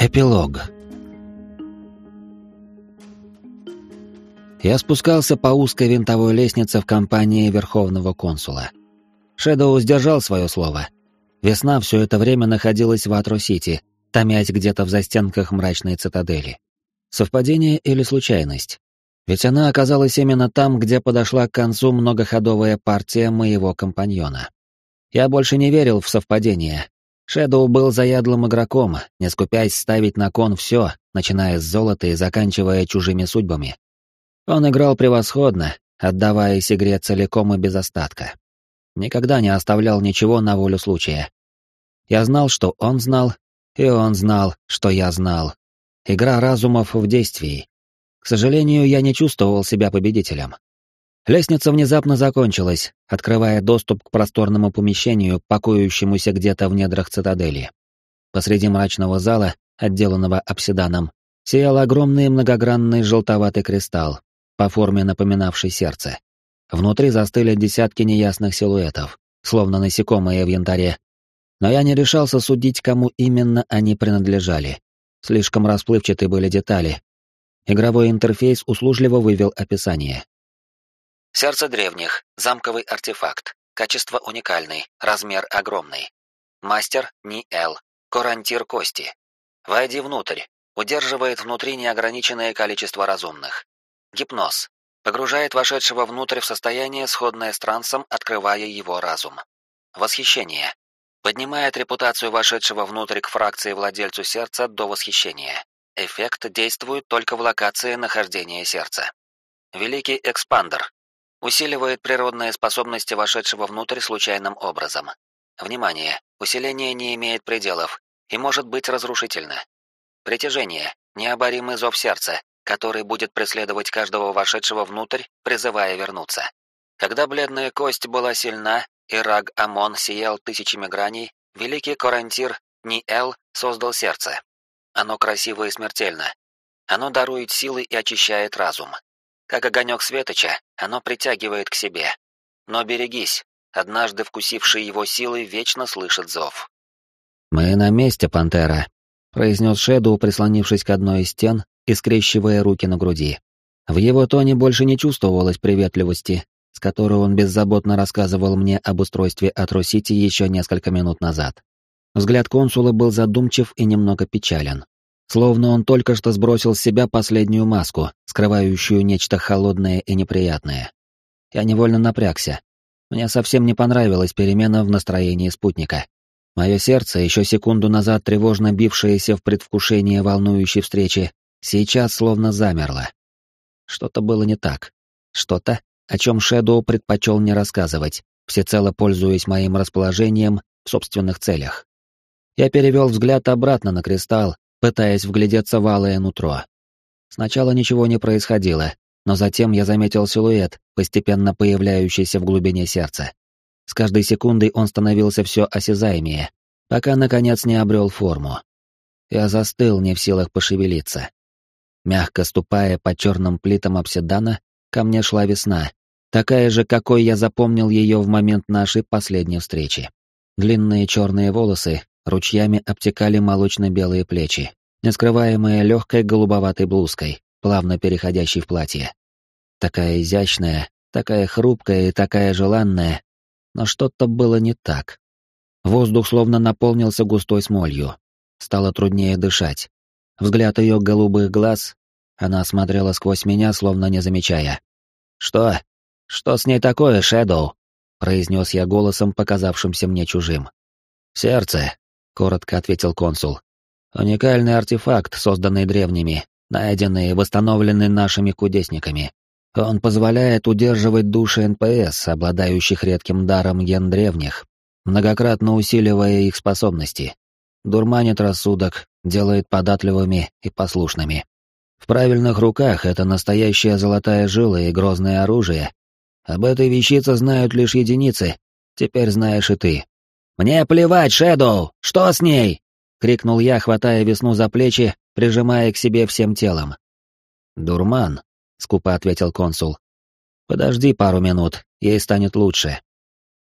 Эпилог. Я спускался по узкой винтовой лестнице в компании Верховного консула. Шэдоу сдержал свое слово. Весна все это время находилась в Атро-Сити, томясь где-то в застенках мрачной цитадели. Совпадение или случайность? Ведь она оказалась именно там, где подошла к концу многоходовая партия моего компаньона. Я больше не верил в совпадение, Шэдоу был заядлым игроком, не скупясь ставить на кон все, начиная с золота и заканчивая чужими судьбами. Он играл превосходно, отдаваясь игре целиком и без остатка. Никогда не оставлял ничего на волю случая. Я знал, что он знал, и он знал, что я знал. Игра разумов в действии. К сожалению, я не чувствовал себя победителем. Лестница внезапно закончилась, открывая доступ к просторному помещению, покоящемуся где-то в недрах цитадели. Посреди мрачного зала, отделанного обсиданом, сиял огромный многогранный желтоватый кристалл, по форме напоминавший сердце. Внутри застыли десятки неясных силуэтов, словно насекомые в янтаре. Но я не решался судить, кому именно они принадлежали. Слишком расплывчаты были детали. Игровой интерфейс услужливо вывел описание. Сердце древних. Замковый артефакт. Качество уникальный. Размер огромный. Мастер Ни-Эл. Корантир кости. Войди внутрь. Удерживает внутри неограниченное количество разумных. Гипноз. Погружает вошедшего внутрь в состояние, сходное с трансом, открывая его разум. Восхищение. Поднимает репутацию вошедшего внутрь к фракции владельцу сердца до восхищения. Эффект действует только в локации нахождения сердца. Великий экспандер. Усиливает природные способности вошедшего внутрь случайным образом. Внимание! Усиление не имеет пределов и может быть разрушительно. Притяжение. Необоримый зов сердца, который будет преследовать каждого вошедшего внутрь, призывая вернуться. Когда бледная кость была сильна, и Раг Амон сиял тысячами граней, великий Корантир Ниэл создал сердце. Оно красиво и смертельно. Оно дарует силы и очищает разум. Как огонек светоча, оно притягивает к себе. Но берегись, однажды вкусивший его силы вечно слышит зов. «Мы на месте, пантера», — произнес Шэдоу, прислонившись к одной из стен и скрещивая руки на груди. В его тоне больше не чувствовалось приветливости, с которой он беззаботно рассказывал мне об устройстве Атро-Сити еще несколько минут назад. Взгляд консула был задумчив и немного печален. Словно он только что сбросил с себя последнюю маску, скрывающую нечто холодное и неприятное. Я невольно напрягся. Мне совсем не понравилась перемена в настроении спутника. Мое сердце, еще секунду назад тревожно бившееся в предвкушении волнующей встречи, сейчас словно замерло. Что-то было не так. Что-то, о чем Шэдоу предпочел не рассказывать, всецело пользуясь моим расположением в собственных целях. Я перевел взгляд обратно на кристалл, пытаясь вглядеться в алое нутро. Сначала ничего не происходило, но затем я заметил силуэт, постепенно появляющийся в глубине сердца. С каждой секундой он становился все осязаемее, пока, наконец, не обрел форму. Я застыл, не в силах пошевелиться. Мягко ступая по черным плитам обсидана, ко мне шла весна, такая же, какой я запомнил ее в момент нашей последней встречи. Длинные черные волосы, ручьями обтекали молочно-белые плечи, не скрываемые легкой голубоватой блузкой, плавно переходящей в платье. Такая изящная, такая хрупкая и такая желанная, но что-то было не так. Воздух словно наполнился густой смолью. Стало труднее дышать. Взгляд ее голубых глаз, она смотрела сквозь меня, словно не замечая. «Что? Что с ней такое, Шэдоу?» — произнес я голосом, показавшимся мне чужим. «Сердце коротко ответил консул. Уникальный артефакт, созданный древними, найденный и восстановленный нашими кудесниками. Он позволяет удерживать души НПС, обладающих редким даром ген древних, многократно усиливая их способности. Дурманит рассудок, делает податливыми и послушными. В правильных руках это настоящая золотая жила и грозное оружие. Об этой вещице знают лишь единицы, теперь знаешь и ты. «Мне плевать, Шэдоу! Что с ней?» — крикнул я, хватая весну за плечи, прижимая к себе всем телом. «Дурман», — скупо ответил консул. «Подожди пару минут, ей станет лучше».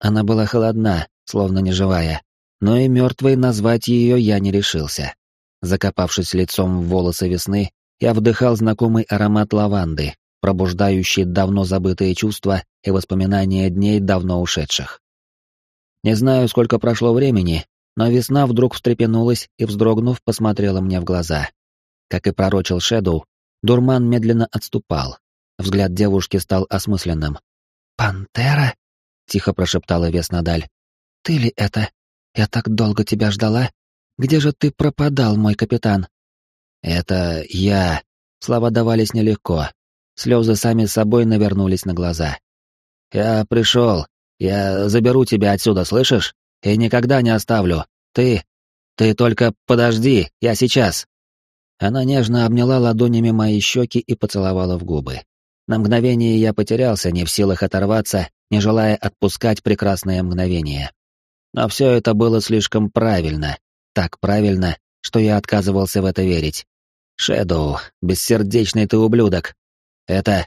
Она была холодна, словно неживая, но и мертвой назвать ее я не решился. закопавшись лицом в волосы весны, я вдыхал знакомый аромат лаванды, пробуждающий давно забытые чувства и воспоминания дней давно ушедших. Не знаю, сколько прошло времени, но весна вдруг встрепенулась и, вздрогнув, посмотрела мне в глаза. Как и пророчил Шэдоу, дурман медленно отступал. Взгляд девушки стал осмысленным. «Пантера?» — тихо прошептала Веснадаль. «Ты ли это? Я так долго тебя ждала. Где же ты пропадал, мой капитан?» «Это я...» Слова давались нелегко. Слезы сами собой навернулись на глаза. «Я пришел. Я заберу тебя отсюда, слышишь? И никогда не оставлю. Ты... Ты только подожди, я сейчас». Она нежно обняла ладонями мои щеки и поцеловала в губы. На мгновение я потерялся, не в силах оторваться, не желая отпускать прекрасное мгновение. Но все это было слишком правильно, так правильно, что я отказывался в это верить. Шэдоу, бессердечный ты ублюдок. Это...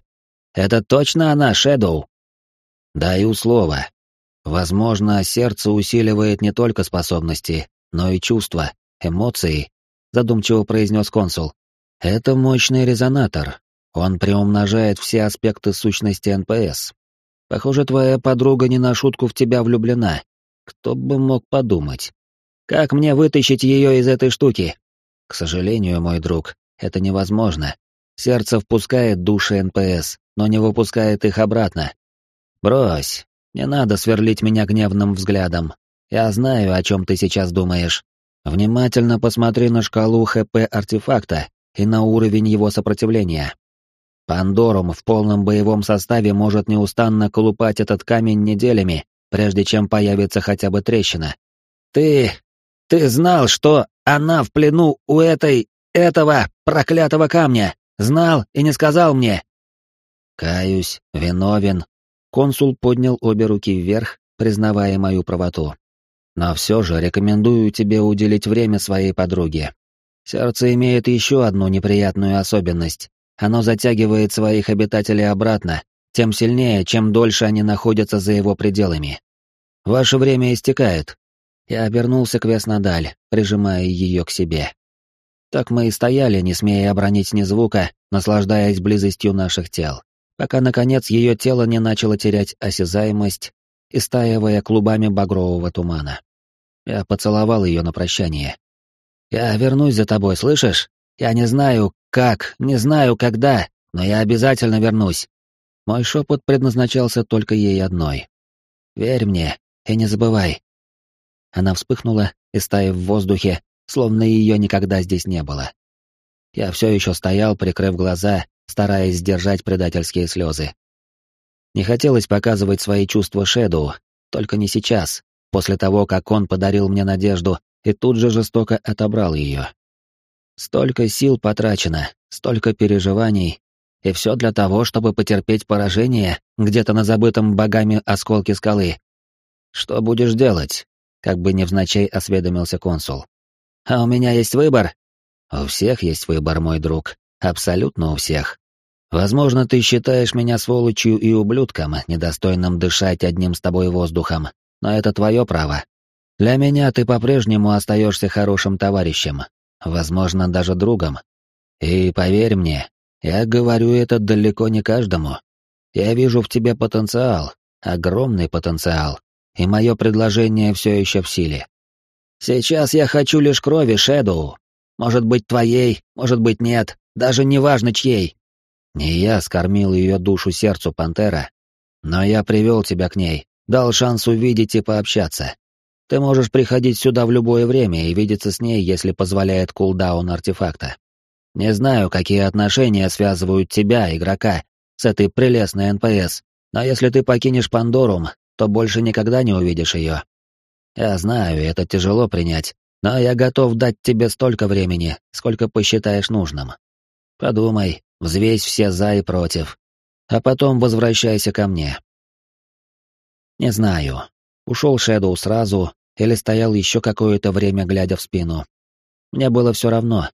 это точно она, Шэдоу? Даю слово. Возможно, сердце усиливает не только способности, но и чувства, эмоции, задумчиво произнес консул. Это мощный резонатор. Он приумножает все аспекты сущности НПС. Похоже, твоя подруга не на шутку в тебя влюблена. Кто бы мог подумать? Как мне вытащить ее из этой штуки? К сожалению, мой друг, это невозможно. Сердце впускает души НПС, но не выпускает их обратно. Брось, не надо сверлить меня гневным взглядом. Я знаю, о чем ты сейчас думаешь. Внимательно посмотри на шкалу ХП артефакта и на уровень его сопротивления. Пандорум в полном боевом составе может неустанно колупать этот камень неделями, прежде чем появится хотя бы трещина. Ты... ты знал, что она в плену у этой... этого проклятого камня. Знал и не сказал мне. Каюсь, виновен. Консул поднял обе руки вверх, признавая мою правоту. Но все же рекомендую тебе уделить время своей подруге. Сердце имеет еще одну неприятную особенность. Оно затягивает своих обитателей обратно, тем сильнее, чем дольше они находятся за его пределами. Ваше время истекает, я обернулся к Веснадаль, прижимая ее к себе. Так мы и стояли, не смея обронить ни звука, наслаждаясь близостью наших тел, пока, наконец, ее тело не начало терять осязаемость, истаивая клубами багрового тумана. Я поцеловал ее на прощание. «Я вернусь за тобой, слышишь? Я не знаю, как, не знаю, когда, но я обязательно вернусь». Мой шепот предназначался только ей одной. «Верь мне и не забывай, она вспыхнула и стая в воздухе, словно ее никогда здесь не было. Я все еще стоял, прикрыв глаза, стараясь сдержать предательские слезы. Не хотелось показывать свои чувства Шэдоу, только не сейчас, после того, как он подарил мне надежду и тут же жестоко отобрал ее. Столько сил потрачено, столько переживаний, и все для того, чтобы потерпеть поражение где-то на забытом богами осколке скалы. Что будешь делать? как бы невзначай осведомился консул. «А у меня есть выбор?» «У всех есть выбор, мой друг. Абсолютно у всех. Возможно, ты считаешь меня сволочью и ублюдком, недостойным дышать одним с тобой воздухом, но это твое право. Для меня ты по-прежнему остаешься хорошим товарищем, возможно, даже другом. И поверь мне, я говорю это далеко не каждому. Я вижу в тебе потенциал, огромный потенциал, и мое предложение все еще в силе. Сейчас я хочу лишь крови, Шэдоу. Может быть, твоей, может быть, нет, даже не важно чьей. Не я скормил ее душу сердцу пантера, но я привел тебя к ней, дал шанс увидеть и пообщаться. Ты можешь приходить сюда в любое время и видеться с ней, если позволяет кулдаун артефакта. Не знаю, какие отношения связывают тебя, игрока, с этой прелестной НПС, но если ты покинешь Пандорум, то больше никогда не увидишь ее. Я знаю, это тяжело принять, но я готов дать тебе столько времени, сколько посчитаешь нужным. Подумай, взвесь все за и против, а потом возвращайся ко мне. Не знаю, ушел Шэдоу сразу или стоял еще какое-то время, глядя в спину. Мне было все равно.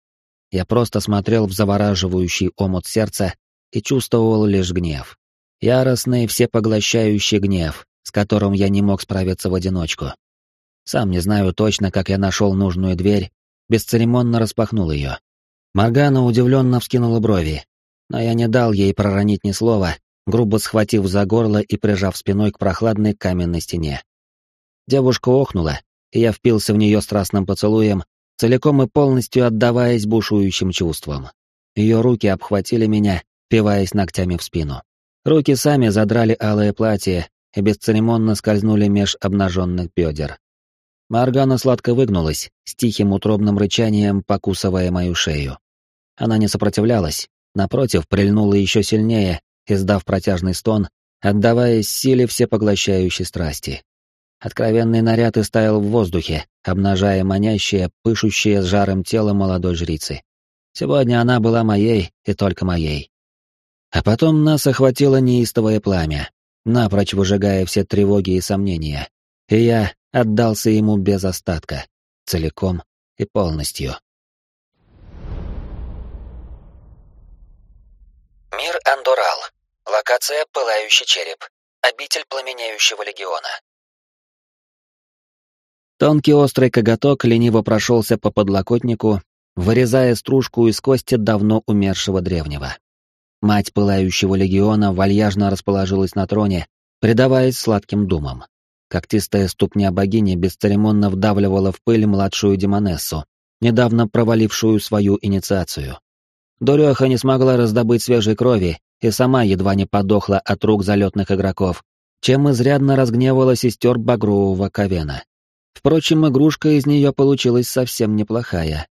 Я просто смотрел в завораживающий омут сердца и чувствовал лишь гнев. Яростный, всепоглощающий гнев, с которым я не мог справиться в одиночку. Сам не знаю точно, как я нашел нужную дверь, бесцеремонно распахнул ее. Моргана удивленно вскинула брови, но я не дал ей проронить ни слова, грубо схватив за горло и прижав спиной к прохладной каменной стене. Девушка охнула, и я впился в нее страстным поцелуем, целиком и полностью отдаваясь бушующим чувствам. Ее руки обхватили меня, впиваясь ногтями в спину. Руки сами задрали алое платье и бесцеремонно скользнули меж обнаженных бедер. Маргана сладко выгнулась, с тихим утробным рычанием покусывая мою шею. Она не сопротивлялась, напротив, прильнула еще сильнее, издав протяжный стон, отдаваясь силе всепоглощающей страсти. Откровенный наряд истаял в воздухе, обнажая манящее, пышущее с жаром тело молодой жрицы. Сегодня она была моей и только моей. А потом нас охватило неистовое пламя, напрочь выжигая все тревоги и сомнения. И я отдался ему без остатка, целиком и полностью. Мир Андорал. Локация «Пылающий череп». Обитель Пламенеющего Легиона. Тонкий острый коготок лениво прошелся по подлокотнику, вырезая стружку из кости давно умершего древнего. Мать Пылающего Легиона вальяжно расположилась на троне, предаваясь сладким думам. Когтистая ступня богини бесцеремонно вдавливала в пыль младшую демонессу, недавно провалившую свою инициацию. Дуреха не смогла раздобыть свежей крови и сама едва не подохла от рук залетных игроков, чем изрядно разгневала сестер Багрового Ковена. Впрочем, игрушка из нее получилась совсем неплохая.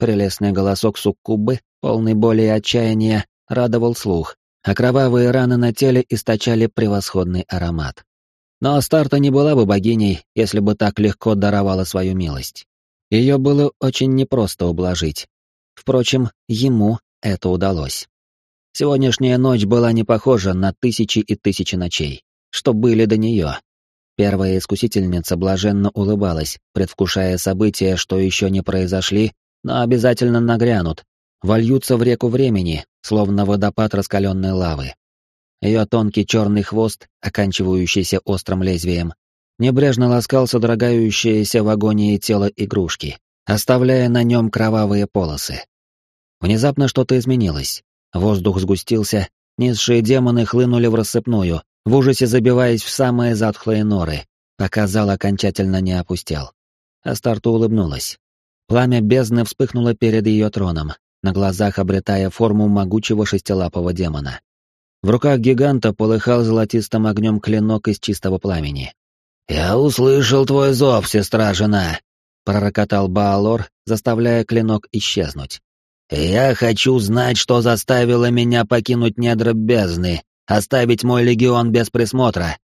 Прелестный голосок суккубы, полный боли и отчаяния, радовал слух, а кровавые раны на теле источали превосходный аромат. Но Астарта не была бы богиней, если бы так легко даровала свою милость. Ее было очень непросто ублажить. Впрочем, ему это удалось. Сегодняшняя ночь была не похожа на тысячи и тысячи ночей, что были до нее. Первая искусительница блаженно улыбалась, предвкушая события, что еще не произошли, но обязательно нагрянут, вольются в реку времени, словно водопад раскаленной лавы. Ее тонкий черный хвост, оканчивающийся острым лезвием, небрежно ласкал содрогающееся в агонии тело игрушки, оставляя на нем кровавые полосы. Внезапно что-то изменилось. Воздух сгустился, низшие демоны хлынули в рассыпную, в ужасе забиваясь в самые затхлые норы, пока зал окончательно не опустел. Астарту улыбнулась. Пламя бездны вспыхнуло перед ее троном, на глазах обретая форму могучего шестилапого демона. В руках гиганта полыхал золотистым огнем клинок из чистого пламени. «Я услышал твой зов, сестра-жена!» — пророкотал Баалор, заставляя клинок исчезнуть. «Я хочу знать, что заставило меня покинуть недра бездны, оставить мой легион без присмотра».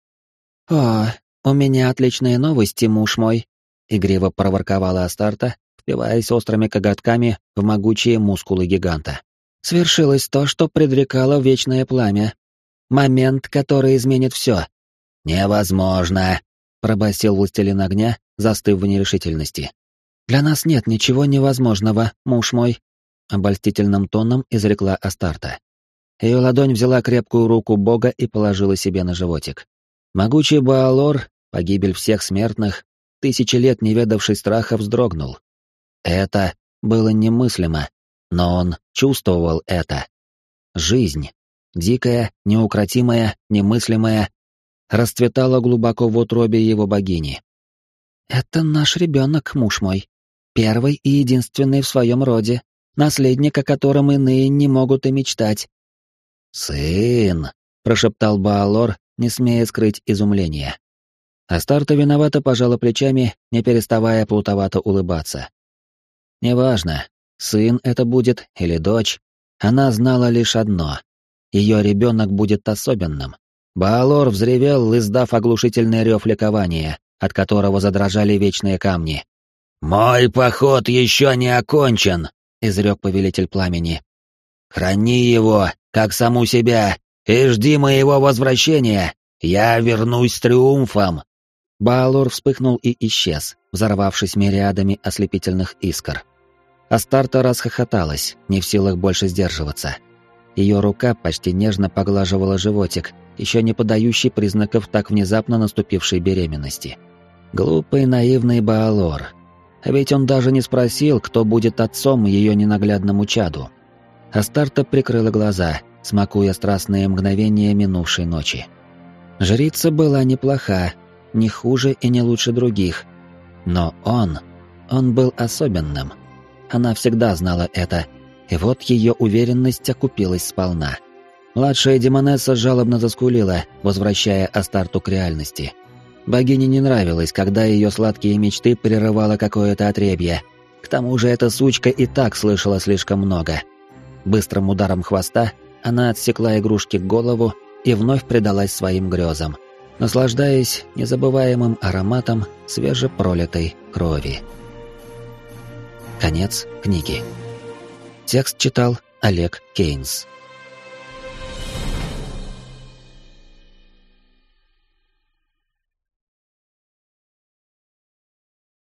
«О, у меня отличные новости, муж мой», — игриво проворковала Астарта, впиваясь острыми коготками в могучие мускулы гиганта. Свершилось то, что предрекало вечное пламя. Момент, который изменит все. «Невозможно!» — пробасил властелин огня, застыв в нерешительности. «Для нас нет ничего невозможного, муж мой», — обольстительным тоном изрекла Астарта. Ее ладонь взяла крепкую руку бога и положила себе на животик. Могучий Баалор, погибель всех смертных, тысячи лет не ведавший страха, вздрогнул. Это было немыслимо, но он чувствовал это. Жизнь, дикая, неукротимая, немыслимая, расцветала глубоко в утробе его богини. «Это наш ребенок, муж мой. Первый и единственный в своем роде, наследник, о котором иные не могут и мечтать». «Сын!» — прошептал Баалор, не смея скрыть изумление. Астарта виновато пожала плечами, не переставая плутовато улыбаться. Неважно, сын это будет или дочь, она знала лишь одно. Ее ребенок будет особенным. Баалор взревел, издав оглушительный рев ликования, от которого задрожали вечные камни. «Мой поход еще не окончен», — изрек повелитель пламени. «Храни его, как саму себя, и жди моего возвращения. Я вернусь с триумфом». Баалор вспыхнул и исчез, взорвавшись мириадами ослепительных искр. Астарта расхохоталась, не в силах больше сдерживаться. Ее рука почти нежно поглаживала животик, еще не подающий признаков так внезапно наступившей беременности. Глупый наивный Баалор. А ведь он даже не спросил, кто будет отцом ее ненаглядному чаду. Астарта прикрыла глаза, смакуя страстные мгновения минувшей ночи. Жрица была неплоха, не хуже и не лучше других. Но он, он был особенным. Она всегда знала это, и вот ее уверенность окупилась сполна. Младшая демонесса жалобно заскулила, возвращая Астарту к реальности. Богине не нравилось, когда ее сладкие мечты прерывало какое-то отребье. К тому же эта сучка и так слышала слишком много. Быстрым ударом хвоста она отсекла игрушке голову и вновь предалась своим грезам, наслаждаясь незабываемым ароматом свежепролитой крови. Конец книги. Текст читал Олег Кейнс.